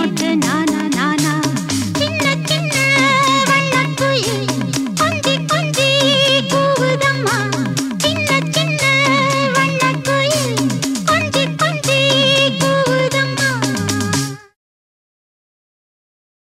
ಒಡನಾನ